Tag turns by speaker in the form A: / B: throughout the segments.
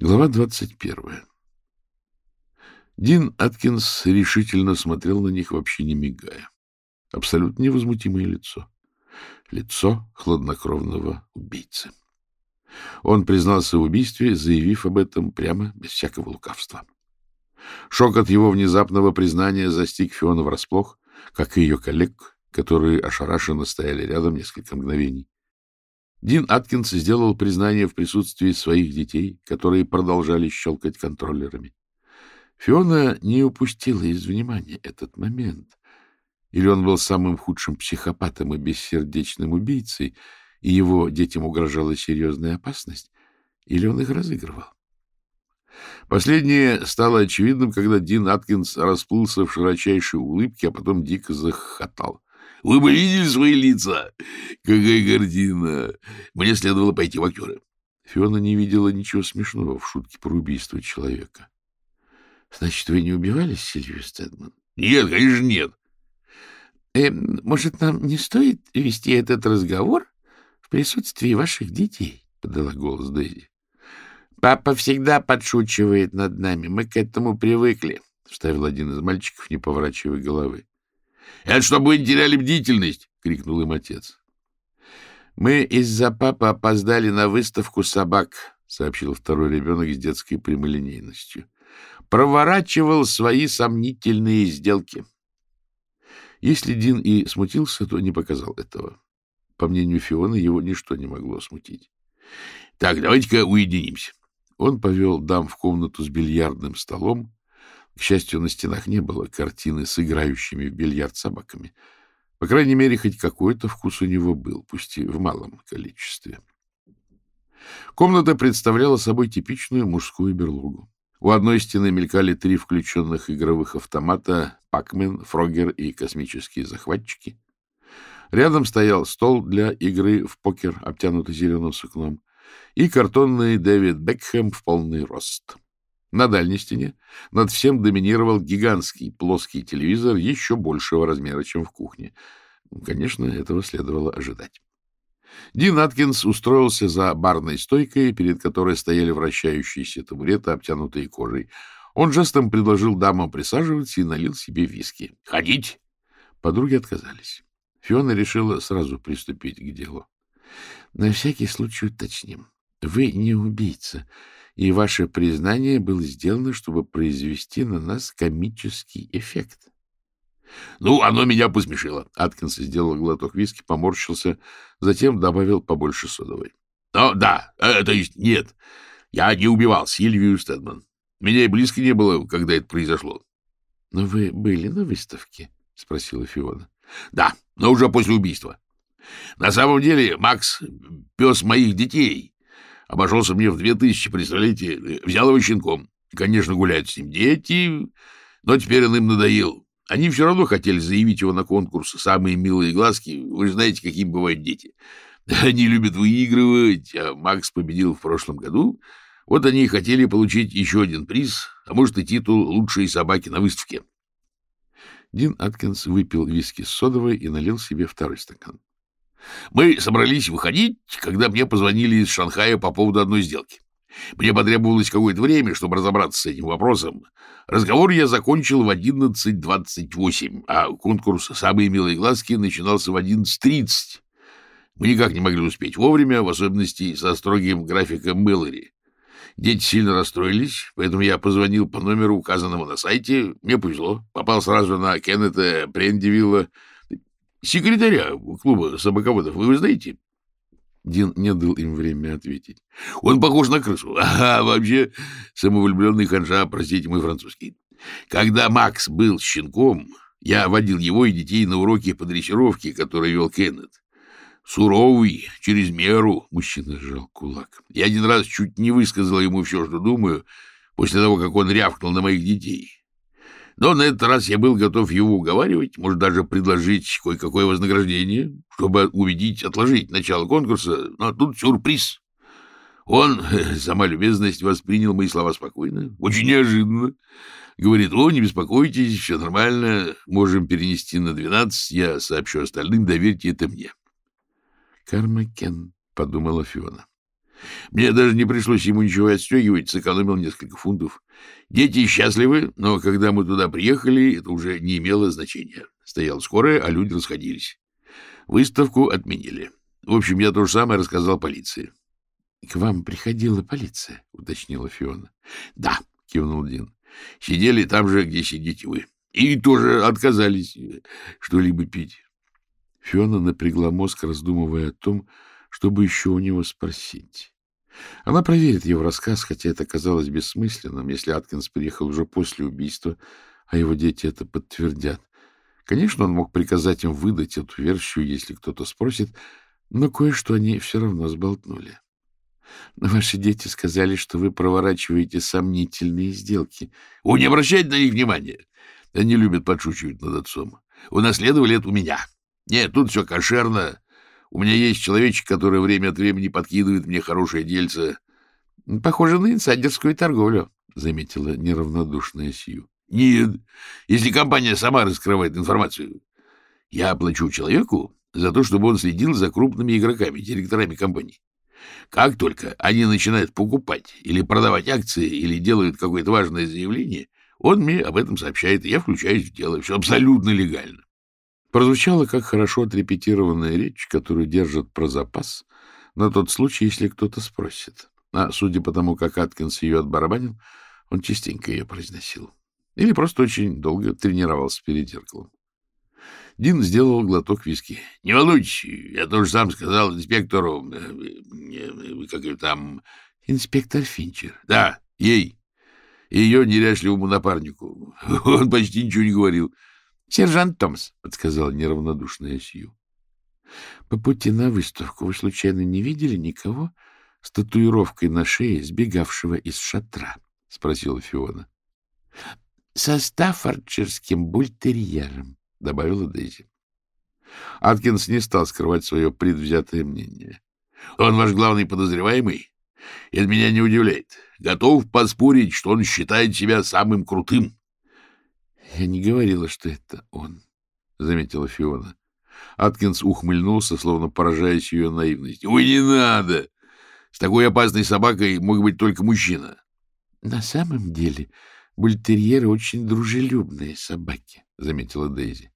A: Глава двадцать первая. Дин Аткинс решительно смотрел на них, вообще не мигая. Абсолютно невозмутимое лицо. Лицо хладнокровного убийцы. Он признался в убийстве, заявив об этом прямо без всякого лукавства. Шок от его внезапного признания застиг Фиона врасплох, как и ее коллег, которые ошарашенно стояли рядом несколько мгновений. Дин Аткинс сделал признание в присутствии своих детей, которые продолжали щелкать контроллерами. Фиона не упустила из внимания этот момент. Или он был самым худшим психопатом и бессердечным убийцей, и его детям угрожала серьезная опасность, или он их разыгрывал. Последнее стало очевидным, когда Дин Аткинс расплылся в широчайшей улыбке, а потом дико захохотал. — Вы бы видели свои лица? Какая картина! Мне следовало пойти в актеры. Фиона не видела ничего смешного в шутке про убийство человека. — Значит, вы не убивали Сильвию Стэдман? — Нет, конечно, нет. Э, — Может, нам не стоит вести этот разговор в присутствии ваших детей? — подала голос Дейзи. — Папа всегда подшучивает над нами. Мы к этому привыкли, — вставил один из мальчиков, не поворачивая головы. — Это чтобы вы не теряли бдительность! — крикнул им отец. — Мы из-за папы опоздали на выставку собак, — сообщил второй ребенок с детской прямолинейностью. — Проворачивал свои сомнительные сделки. Если Дин и смутился, то не показал этого. По мнению Фиона, его ничто не могло смутить. — Так, давайте-ка уединимся. Он повел дам в комнату с бильярдным столом, к счастью, на стенах не было картины с играющими в бильярд собаками. По крайней мере, хоть какой-то вкус у него был, пусть и в малом количестве. Комната представляла собой типичную мужскую берлогу. У одной стены мелькали три включенных игровых автомата «Пакмен», «Фрогер» и «Космические захватчики». Рядом стоял стол для игры в покер, обтянутый зеленым сукном, и картонный Дэвид Бекхэм в полный рост. На дальней стене над всем доминировал гигантский плоский телевизор еще большего размера, чем в кухне. Конечно, этого следовало ожидать. Дин Аткинс устроился за барной стойкой, перед которой стояли вращающиеся табуреты, обтянутые кожей. Он жестом предложил дамам присаживаться и налил себе виски. «Ходить!» Подруги отказались. Фиона решила сразу приступить к делу. — На всякий случай уточним. Вы не убийца и ваше признание было сделано, чтобы произвести на нас комический эффект. — Ну, оно меня посмешило. Аткинс сделал глоток виски, поморщился, затем добавил побольше содовой. — Ну, да, э, то есть нет, я не убивал Сильвию Стэдман. Меня и близко не было, когда это произошло. — Но вы были на выставке? — спросила Фиона. — Да, но уже после убийства. На самом деле Макс — пес моих детей, Обошелся мне в две тысячи, представляете? Взял его щенком. Конечно, гуляют с ним дети, но теперь он им надоел. Они все равно хотели заявить его на конкурс «Самые милые глазки». Вы же знаете, какие бывают дети. Они любят выигрывать, а Макс победил в прошлом году. Вот они и хотели получить еще один приз, а может и титул «Лучшие собаки на выставке». Дин Аткинс выпил виски с содовой и налил себе второй стакан. Мы собрались выходить, когда мне позвонили из Шанхая по поводу одной сделки. Мне потребовалось какое-то время, чтобы разобраться с этим вопросом. Разговор я закончил в 11.28, а конкурс «Самые милые глазки» начинался в 11.30. Мы никак не могли успеть вовремя, в особенности со строгим графиком Мэлори. Дети сильно расстроились, поэтому я позвонил по номеру, указанному на сайте. Мне повезло. Попал сразу на Кеннета Прендивилла, Секретаря клуба собаководов вы, знаете? Дин не дал им время ответить. Он похож на крысу. А вообще самовлюбленный ханжа, простите мой французский. Когда Макс был щенком, я водил его и детей на уроки по дрессировке, которые вел Кеннет. Суровый, через меру, мужчина сжал кулак. Я один раз чуть не высказал ему все, что думаю, после того, как он рявкнул на моих детей. Но на этот раз я был готов его уговаривать, может, даже предложить кое-какое вознаграждение, чтобы убедить отложить начало конкурса, но тут сюрприз. Он, сама любезность, воспринял мои слова спокойно, очень неожиданно. Говорит, о, не беспокойтесь, все нормально, можем перенести на двенадцать, я сообщу остальным, доверьте это мне. Кармакен, подумала Фиона. Мне даже не пришлось ему ничего отстегивать, сэкономил несколько фунтов. Дети счастливы, но когда мы туда приехали, это уже не имело значения. Стояла скорая, а люди расходились. Выставку отменили. В общем, я то же самое рассказал полиции.
B: — К вам приходила полиция, — уточнила Фиона.
A: — Да, — кивнул Дин. — Сидели там же, где сидите вы. И тоже отказались что-либо пить.
B: Фиона напрягла мозг, раздумывая о том, чтобы еще у него спросить. Она проверит его рассказ, хотя это казалось бессмысленным, если Аткинс приехал уже после убийства, а его дети это подтвердят. Конечно, он мог приказать им выдать эту версию, если кто-то спросит, но кое-что они все равно сболтнули. Ваши дети сказали, что вы проворачиваете сомнительные сделки.
A: — О, не обращайте на них внимания. Они любят подшучивать над отцом. Унаследовали это у меня. Нет, тут все кошерно. У меня есть человечек, который время от времени подкидывает мне хорошее дельце.
B: — Похоже на инсайдерскую торговлю, — заметила неравнодушная Сью.
A: — Нет, если компания сама раскрывает информацию. Я плачу человеку за то, чтобы он следил за крупными игроками, директорами компаний. Как только они начинают покупать или продавать акции или делают какое-то важное заявление, он мне об этом сообщает, и я включаюсь в дело. Все абсолютно легально.
B: Прозвучало как хорошо отрепетированная речь, которую держат про запас, на тот случай, если кто-то спросит. А судя по тому, как Аткинс ее отбарабанил, он частенько ее произносил. Или просто очень долго тренировался перед зеркалом. Дин сделал глоток виски.
A: — Не волнуйтесь, я тоже сам сказал инспектору... Э, э, как там...
B: — Инспектор Финчер.
A: — Да, ей. Ее неряшливому напарнику. Он почти ничего не говорил.
B: — Сержант Томс, — подсказала неравнодушная Сью. — По пути на выставку вы случайно не видели никого с татуировкой на шее, сбегавшего из шатра? — спросила Фиона. — Со стаффордширским бультерьером, — добавила Дейзи.
A: Аткинс не стал скрывать свое предвзятое мнение. — Он ваш главный подозреваемый? Это меня не удивляет. Готов поспорить, что он считает себя самым крутым.
B: — Я не говорила, что это он, — заметила Фиона.
A: Аткинс ухмыльнулся, словно поражаясь ее наивности. — Ой, не надо! С такой опасной собакой мог быть только мужчина.
B: — На самом деле бультерьеры очень дружелюбные собаки, — заметила Дейзи.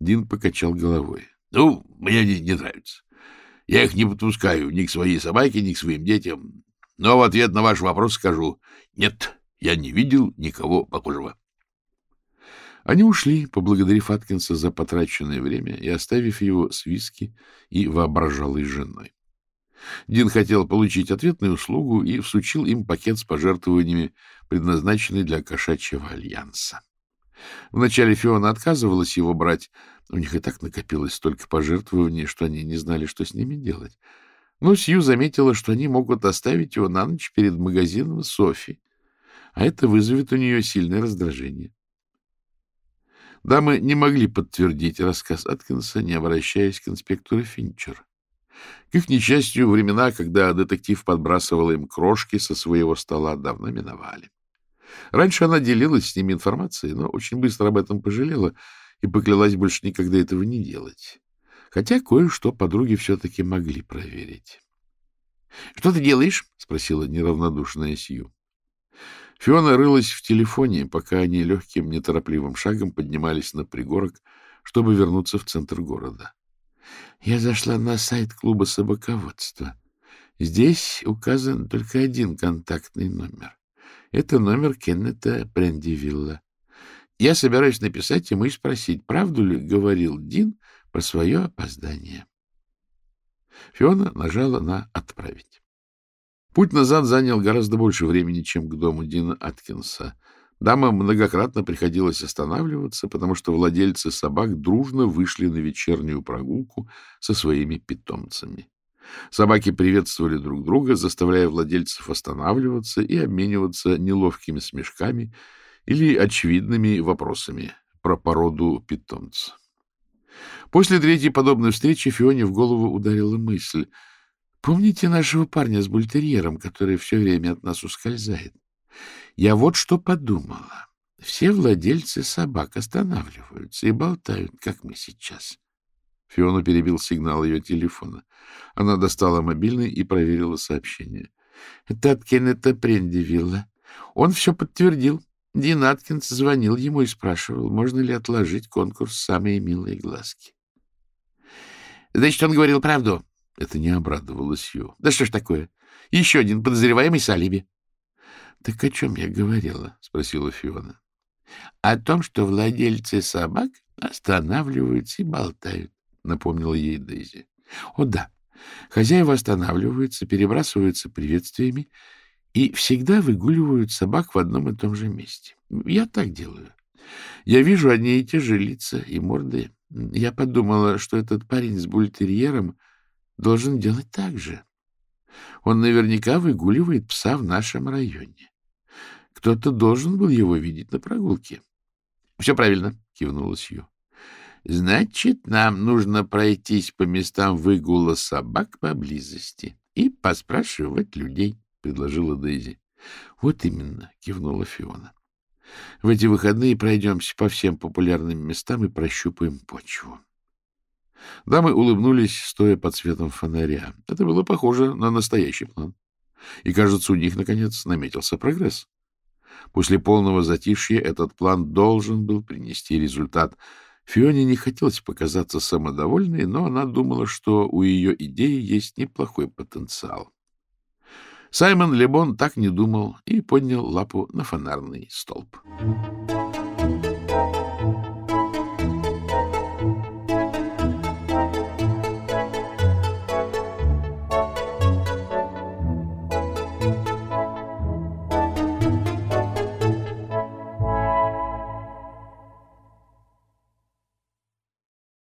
B: Дин покачал головой.
A: — Ну, мне они не нравятся. Я их не подпускаю ни к своей собаке, ни к своим детям. Но в ответ на ваш вопрос скажу, нет, я не видел никого похожего.
B: Они ушли, поблагодарив Аткинса за потраченное время и оставив его с виски и воображалой женой. Дин хотел получить ответную услугу и всучил им пакет с пожертвованиями, предназначенный для кошачьего альянса. Вначале Фиона отказывалась его брать, у них и так накопилось столько пожертвований, что они не знали, что с ними делать. Но Сью заметила, что они могут оставить его на ночь перед магазином Софи, а это вызовет у нее сильное раздражение. Дамы не могли подтвердить рассказ Аткинса, не обращаясь к инспектору Финчер. К их несчастью, времена, когда детектив подбрасывал им крошки со своего стола, давно миновали. Раньше она делилась с ними информацией, но очень быстро об этом пожалела и поклялась больше никогда этого не делать. Хотя кое-что подруги все-таки могли проверить. — Что ты делаешь? — спросила неравнодушная Сью. Фиона рылась в телефоне, пока они легким, неторопливым шагом поднимались на пригорок, чтобы вернуться в центр города. Я зашла на сайт клуба собаководства. Здесь указан только один контактный номер. Это номер Кеннета Брендивилла. Я собираюсь написать ему и спросить, правду ли говорил Дин про свое опоздание. Фиона нажала на «Отправить». Путь назад занял гораздо больше времени, чем к дому Дина Аткинса. Дамам многократно приходилось останавливаться, потому что владельцы собак дружно вышли на вечернюю прогулку со своими питомцами. Собаки приветствовали друг друга, заставляя владельцев останавливаться и обмениваться неловкими смешками или очевидными вопросами про породу питомца. После третьей подобной встречи Фионе в голову ударила мысль — Помните нашего парня с бультерьером, который все время от нас ускользает? Я вот что подумала. Все владельцы собак останавливаются и болтают, как мы сейчас. Фиона перебил сигнал ее телефона. Она достала мобильный и проверила сообщение. — Это от Кеннета Прендивилла. Он все подтвердил. Дин Аткинс звонил ему и спрашивал, можно ли отложить конкурс «Самые милые глазки». — Значит, он говорил правду? Это не обрадовало Сью. — Да что ж такое? Еще один подозреваемый с алиби. — Так о чем я говорила? — спросила Фиона. — О том, что владельцы собак останавливаются и болтают. — напомнила ей Дейзи. — О, да. Хозяева останавливаются, перебрасываются приветствиями и всегда выгуливают собак в одном и том же месте. Я так делаю. Я вижу одни и те же лица и морды. Я подумала, что этот парень с бультерьером должен делать так же. Он наверняка выгуливает пса в нашем районе. Кто-то должен был его видеть на прогулке. — Все правильно, — кивнула Сью. — Значит, нам нужно пройтись по местам выгула собак поблизости и поспрашивать людей, — предложила Дейзи. — Вот именно, — кивнула Фиона. — В эти выходные пройдемся по всем популярным местам и прощупаем почву. Дамы улыбнулись, стоя под светом фонаря. Это было похоже на настоящий план. И, кажется, у них, наконец, наметился прогресс. После полного затишья этот план должен был принести результат — Фионе не хотелось показаться самодовольной, но она думала, что у ее идеи есть неплохой потенциал. Саймон Лебон так не думал и поднял лапу на фонарный столб.